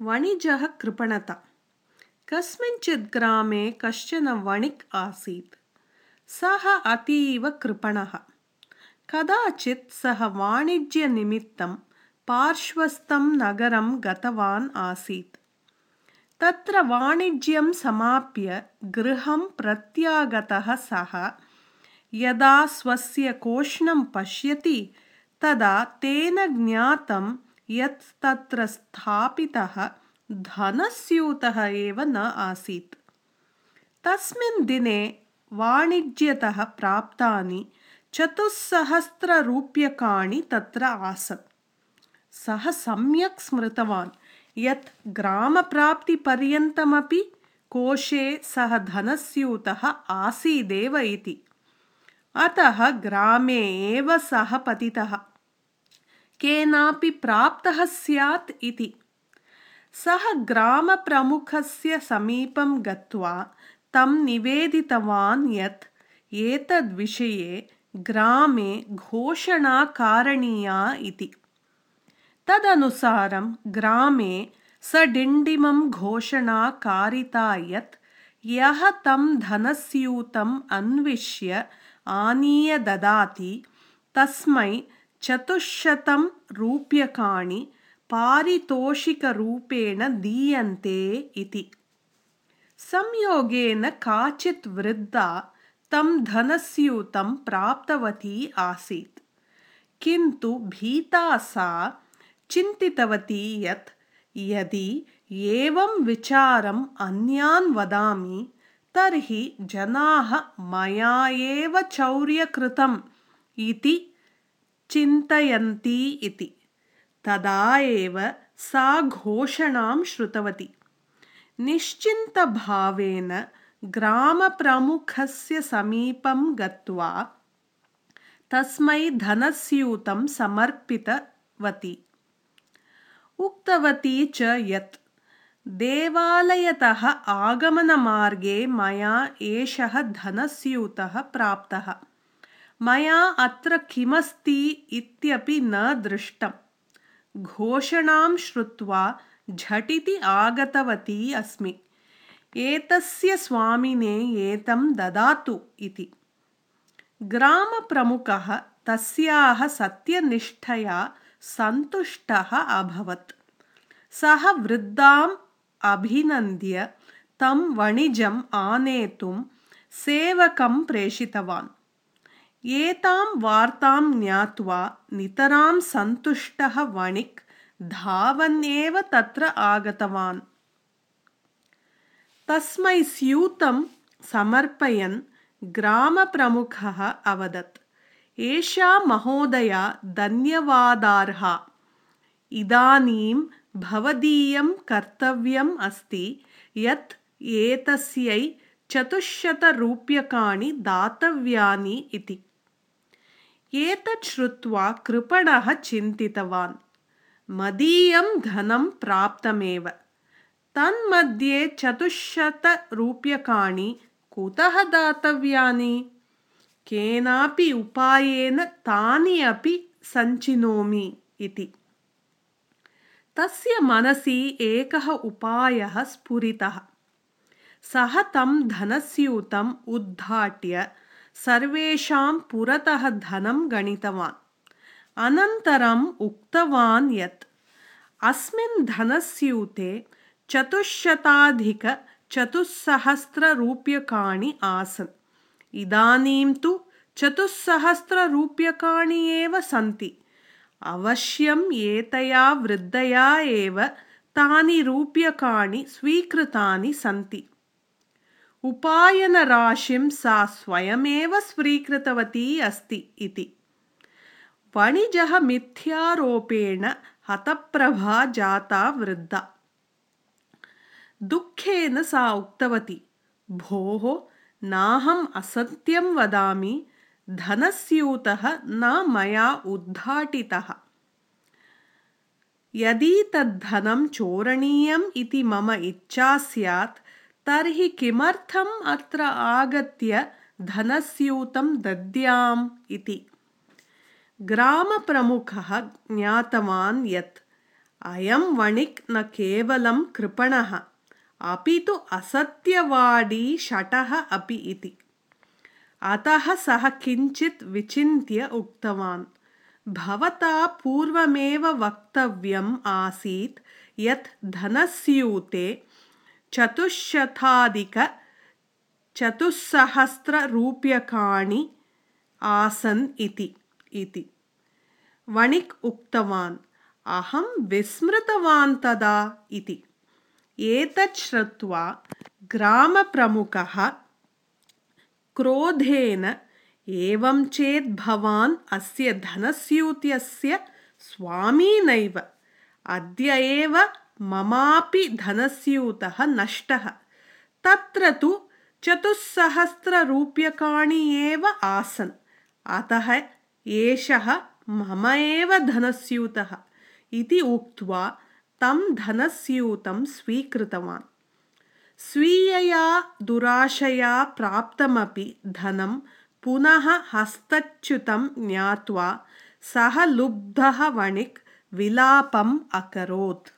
वणिजः कृपणता। कस्मिंश्चित् ग्रामे कश्चन वणिक् आसीत्। सः अतीव कृपणः। कदाचित् सः वाणिज्यनिमित्तं पार्श्वस्थं नगरं गतवान् आसीत्। तत्र वाणिज्यं समाप्य गृहं प्रत्यागतः सः यदा स्वस्य कोष्णं पश्यति तदा तेन ज्ञातं यत् तत्र स्थापितः धनस्यूतः एव न आसीत्। तस्मिन् दिने वाणिज्यतः प्राप्तानि चतुस्सहस्ररूप्यकाणि तत्र आसन्। सः सम्यक् स्मृतवान् यत् ग्रामप्राप्तिपर्यन्तमपि कोशे सः धनस्यूतः आसीदेव इति। अतः ग्रामे एव सः पतितः केनापि प्राप्तः स्यात् इति। सः ग्रामप्रमुखस्य समीपं गत्वा तं निवेदितवान् यत् एतद्विषये ग्रामे घोषणा कारणीया इति। तदनुसारं ग्रामे सडिण्डिमं घोषणा कारिता यत् यः तं धनस्यूतम् अन्विष्य आनीय ददाति तस्मै चतुश्शतं रूप्यकाणि पारितोषिकरूपेण दीयन्ते इति। संयोगेन काचित् वृद्धा तं धनस्यूतं प्राप्तवती आसीत्। किन्तु भीता सा चिन्तितवती यत् यदि एवं विचारम् अन्यान् वदामि तर्हि जनाः मया एव चौर्यकृतम् इति चिन्तयन्ति इति। तदा एव सा घोषणां श्रुतवती। निश्चिन्तभावेन ग्रामप्रमुखस्य समीपं गत्वा तस्मै धनस्यूतं समर्पितवती। उक्तवती च यत् देवालयतः आगमनमार्गे मया एषः धनस्यूतः प्राप्तः मया अत्र किमस्ति इत्यपि न दृष्टम्। घोषणां श्रुत्वा झटिति आगतवती अस्मि। एतस्य स्वामिने एतं ददातु इति। ग्रामप्रमुखः तस्याः सत्यनिष्ठया सन्तुष्टः अभवत्। सः वृद्धाम् अभिनन्द्य तं वणिजम् आनेतुं सेवकं प्रेषितवान् एतां वार्तां ज्ञात्वा नितरां सन्तुष्टः वणिक् धावन्नेव तत्र आगतवान्। तस्मै स्यूतं समर्पयन् ग्रामप्रमुखः अवदत्। एषा महोदया धन्यवादार्हा। इदानीं भवदीयं कर्तव्यम् अस्ति यत् एतस्यै चतुश्शतरूप्यकाणि दातव्यानि इति एतत् श्रुत्वा कृपणः चिन्तितवान्। मदीयं धनं प्राप्तमेव। तन्मध्ये चतुश्शतरूप्यकाणि कुतः दातव्यानि? केनापि उपायेन तानि अपि सञ्चिनोमि इति। तस्य मनसि एकः उपायः स्फुरितः। सः तं धनस्यूतम् उद्घाट्य सर्वेषां पुरतः धनं गणितवान्। अनन्तरम् उक्तवान् यत् अस्मिन् धनस्यूते चतुश्शताधिकचतुस्सहस्ररूप्यकाणि आसन्। इदानीं तु चतुस्सहस्ररूप्यकाणि एव सन्ति। अवश्यम् एतया वृद्धया एव तानि रूप्यकाणि स्वीकृतानि सन्ति उपायनराशिं सा स्वयमेव स्वीकृतवती अस्ति इति। वणिजः मिथ्यारोपेण हतप्रभा जाता वृद्धा। दुःखेन सा उक्तवती भोः नाहम् असत्यं वदामि धनस्यूतः न मया उद्घाटितः। यदि तद्धनं चोरणीयम् इति मम इच्छा स्यात् तर्हि किमर्थम् अत्र आगत्य धनस्यूतं दद्याम् इति? ग्रामप्रमुखः ज्ञातवान् यत् अयं वणिक् न केवलं कृपणः अपि तु असत्यवाडी शटः अपि इति। अतः सः किञ्चित् विचिन्त्य उक्तवान् भवता पूर्वमेव वक्तव्यम् आसीत् यत् धनस्यूते चतुश्शताधिकचतुस्सहस्ररूप्यकाणि आसन् इति इति। वणिक् उक्तवान् अहं विस्मृतवान् तदा इति। एतत् श्रुत्वा ग्रामप्रमुखः क्रोधेन एवं चेत् भवान् अस्य धनस्यूतस्य स्वामी नैव अद्य एव ममापि धनस्यूतः नष्टः। तत्र तु चतुस्सहस्ररूप्यकाणि एव आसन्। अतः एषः मम एव धनस्यूतः इति उक्त्वा तं धनस्यूतं स्वीकृतवान्। स्वीयया दुराशया प्राप्तमपि धनं पुनः हस्तच्युतं ज्ञात्वा सः लुब्धः वणिक् विलापम् अकरोत्